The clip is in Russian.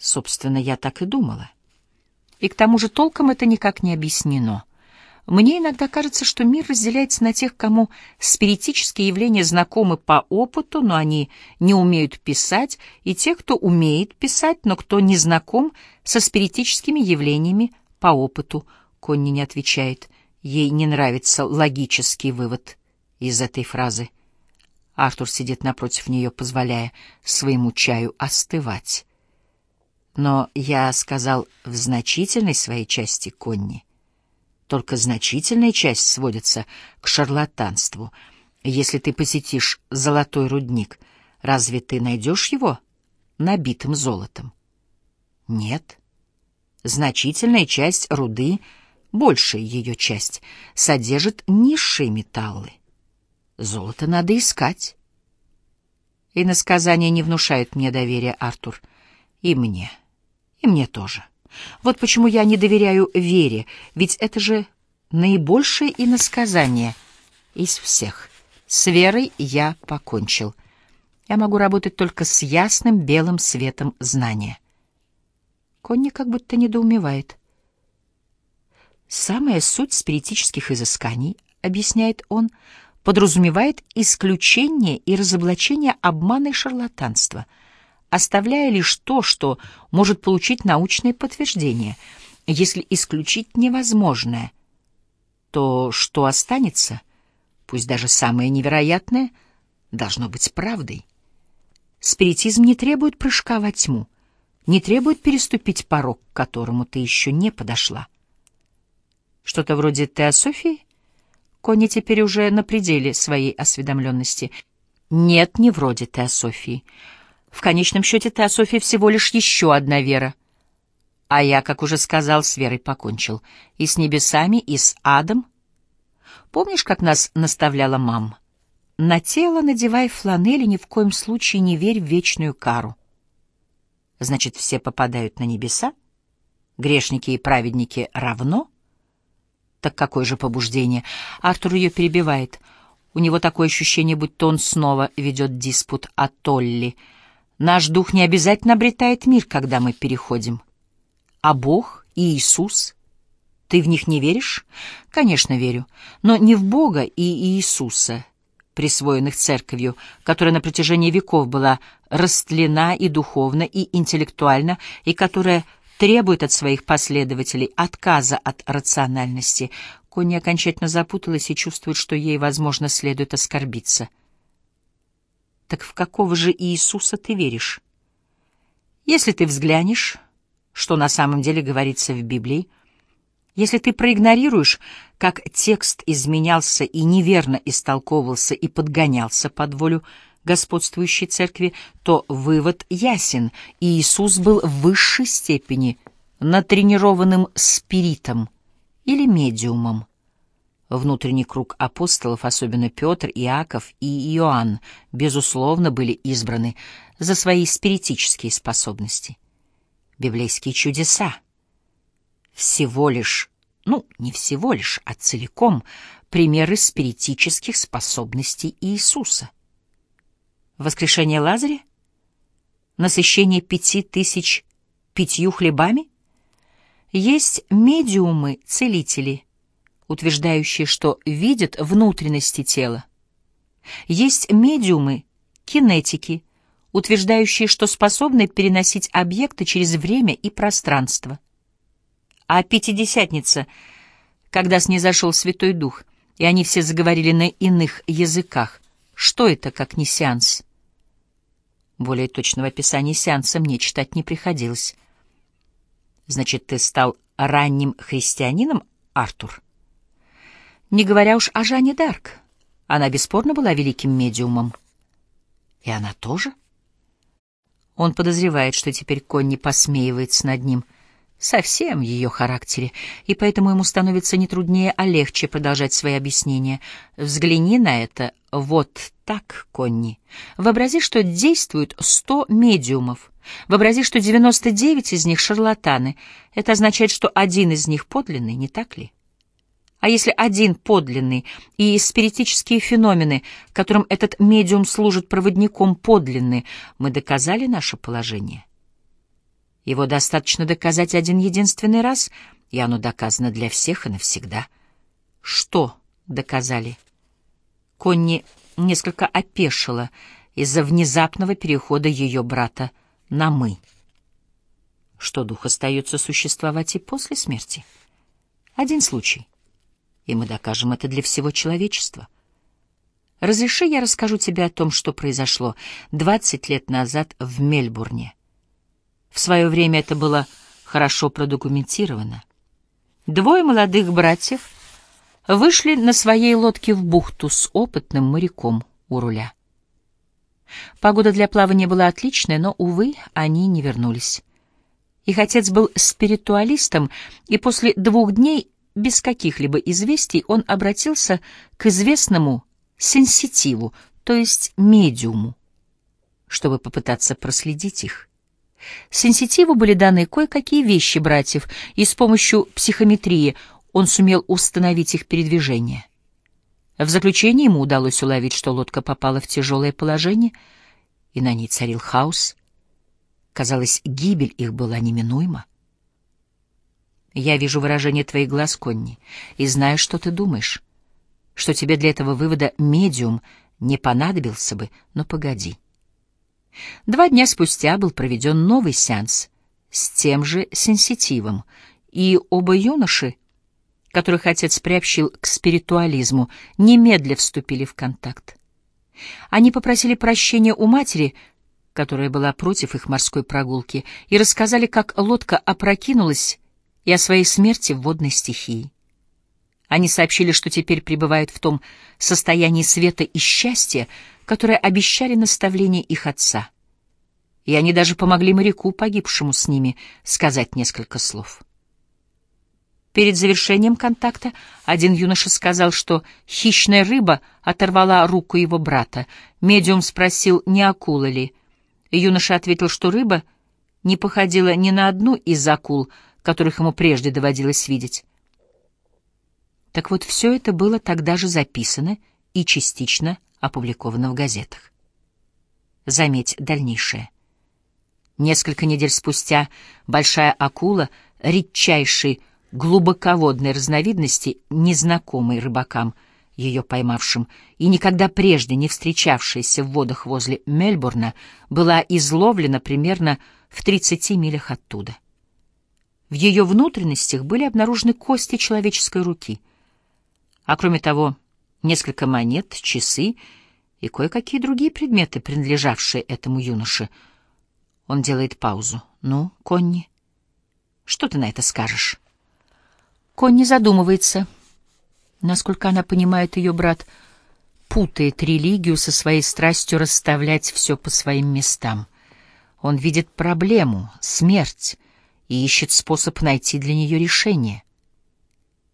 Собственно, я так и думала. И к тому же толком это никак не объяснено. Мне иногда кажется, что мир разделяется на тех, кому спиритические явления знакомы по опыту, но они не умеют писать, и тех, кто умеет писать, но кто не знаком со спиритическими явлениями по опыту. Конни не отвечает. Ей не нравится логический вывод из этой фразы. Артур сидит напротив нее, позволяя своему чаю остывать. Но я сказал в значительной своей части Конни. Только значительная часть сводится к шарлатанству. Если ты посетишь золотой рудник, разве ты найдешь его набитым золотом? Нет. Значительная часть руды, большая ее часть, содержит низшие металлы. Золото надо искать. И насказание не внушает мне доверия, Артур. И мне. И мне тоже. Вот почему я не доверяю вере, ведь это же наибольшее иносказание из всех. С верой я покончил. Я могу работать только с ясным белым светом знания. Конни как будто недоумевает. Самая суть спиритических изысканий, объясняет он, — подразумевает исключение и разоблачение обмана и шарлатанства, оставляя лишь то, что может получить научное подтверждение. Если исключить невозможное, то что останется, пусть даже самое невероятное, должно быть правдой. Спиритизм не требует прыжка во тьму, не требует переступить порог, к которому ты еще не подошла. Что-то вроде теософии — Конни теперь уже на пределе своей осведомленности. Нет, не вроде теософии. В конечном счете теософия всего лишь еще одна вера. А я, как уже сказал, с верой покончил. И с небесами, и с адом. Помнишь, как нас наставляла мама? На тело надевай фланель и ни в коем случае не верь в вечную кару. Значит, все попадают на небеса? Грешники и праведники равно? Так какое же побуждение? Артур ее перебивает. У него такое ощущение, будто он снова ведет диспут о Толли. Наш дух не обязательно обретает мир, когда мы переходим. А Бог и Иисус? Ты в них не веришь? Конечно, верю. Но не в Бога и Иисуса, присвоенных церковью, которая на протяжении веков была растлена и духовно, и интеллектуально, и которая требует от своих последователей отказа от рациональности. Конни окончательно запуталась и чувствует, что ей, возможно, следует оскорбиться. Так в какого же Иисуса ты веришь? Если ты взглянешь, что на самом деле говорится в Библии, если ты проигнорируешь, как текст изменялся и неверно истолковывался и подгонялся под волю господствующей церкви, то вывод ясен. Иисус был в высшей степени натренированным спиритом или медиумом. Внутренний круг апостолов, особенно Петр, Иаков и Иоанн, безусловно, были избраны за свои спиритические способности. Библейские чудеса. Всего лишь, ну, не всего лишь, а целиком примеры спиритических способностей Иисуса — Воскрешение Лазаря? Насыщение пяти тысяч пятью хлебами? Есть медиумы-целители, утверждающие, что видят внутренности тела. Есть медиумы-кинетики, утверждающие, что способны переносить объекты через время и пространство. А Пятидесятница, когда снизошел Святой Дух, и они все заговорили на иных языках, что это, как не сеанс? Более точного описания сеанса мне читать не приходилось. Значит, ты стал ранним христианином, Артур? Не говоря уж о Жанне Дарк. Она бесспорно была великим медиумом. И она тоже? Он подозревает, что теперь Конни посмеивается над ним — совсем в ее характере, и поэтому ему становится не труднее, а легче продолжать свои объяснения. Взгляни на это вот так, Конни. Вообрази, что действуют сто медиумов. Вообрази, что девяносто девять из них шарлатаны. Это означает, что один из них подлинный, не так ли? А если один подлинный и спиритические феномены, которым этот медиум служит проводником, подлинны, мы доказали наше положение. Его достаточно доказать один единственный раз, и оно доказано для всех и навсегда. Что доказали? Конни несколько опешила из-за внезапного перехода ее брата на «мы». Что дух остается существовать и после смерти? Один случай, и мы докажем это для всего человечества. Разреши, я расскажу тебе о том, что произошло 20 лет назад в Мельбурне. В свое время это было хорошо продокументировано. Двое молодых братьев вышли на своей лодке в бухту с опытным моряком у руля. Погода для плавания была отличная, но, увы, они не вернулись. Их отец был спиритуалистом, и после двух дней без каких-либо известий он обратился к известному сенситиву, то есть медиуму, чтобы попытаться проследить их. Сенситиву были даны кое-какие вещи братьев, и с помощью психометрии он сумел установить их передвижение. В заключение ему удалось уловить, что лодка попала в тяжелое положение, и на ней царил хаос. Казалось, гибель их была неминуема. Я вижу выражение твоих глаз, Конни, и знаю, что ты думаешь, что тебе для этого вывода медиум не понадобился бы, но погоди. Два дня спустя был проведен новый сеанс с тем же сенситивом, и оба юноши, которых отец приобщил к спиритуализму, немедля вступили в контакт. Они попросили прощения у матери, которая была против их морской прогулки, и рассказали, как лодка опрокинулась и о своей смерти в водной стихии. Они сообщили, что теперь пребывают в том состоянии света и счастья, которое обещали наставления их отца. И они даже помогли моряку, погибшему с ними, сказать несколько слов. Перед завершением контакта один юноша сказал, что хищная рыба оторвала руку его брата. Медиум спросил, не акула ли. Юноша ответил, что рыба не походила ни на одну из акул, которых ему прежде доводилось видеть. Так вот, все это было тогда же записано и частично опубликовано в газетах. Заметь дальнейшее. Несколько недель спустя большая акула, редчайшей глубоководной разновидности, незнакомой рыбакам, ее поймавшим, и никогда прежде не встречавшаяся в водах возле Мельбурна, была изловлена примерно в 30 милях оттуда. В ее внутренностях были обнаружены кости человеческой руки — а кроме того, несколько монет, часы и кое-какие другие предметы, принадлежавшие этому юноше. Он делает паузу. «Ну, Конни, что ты на это скажешь?» Конни задумывается. Насколько она понимает, ее брат путает религию со своей страстью расставлять все по своим местам. Он видит проблему, смерть, и ищет способ найти для нее решение —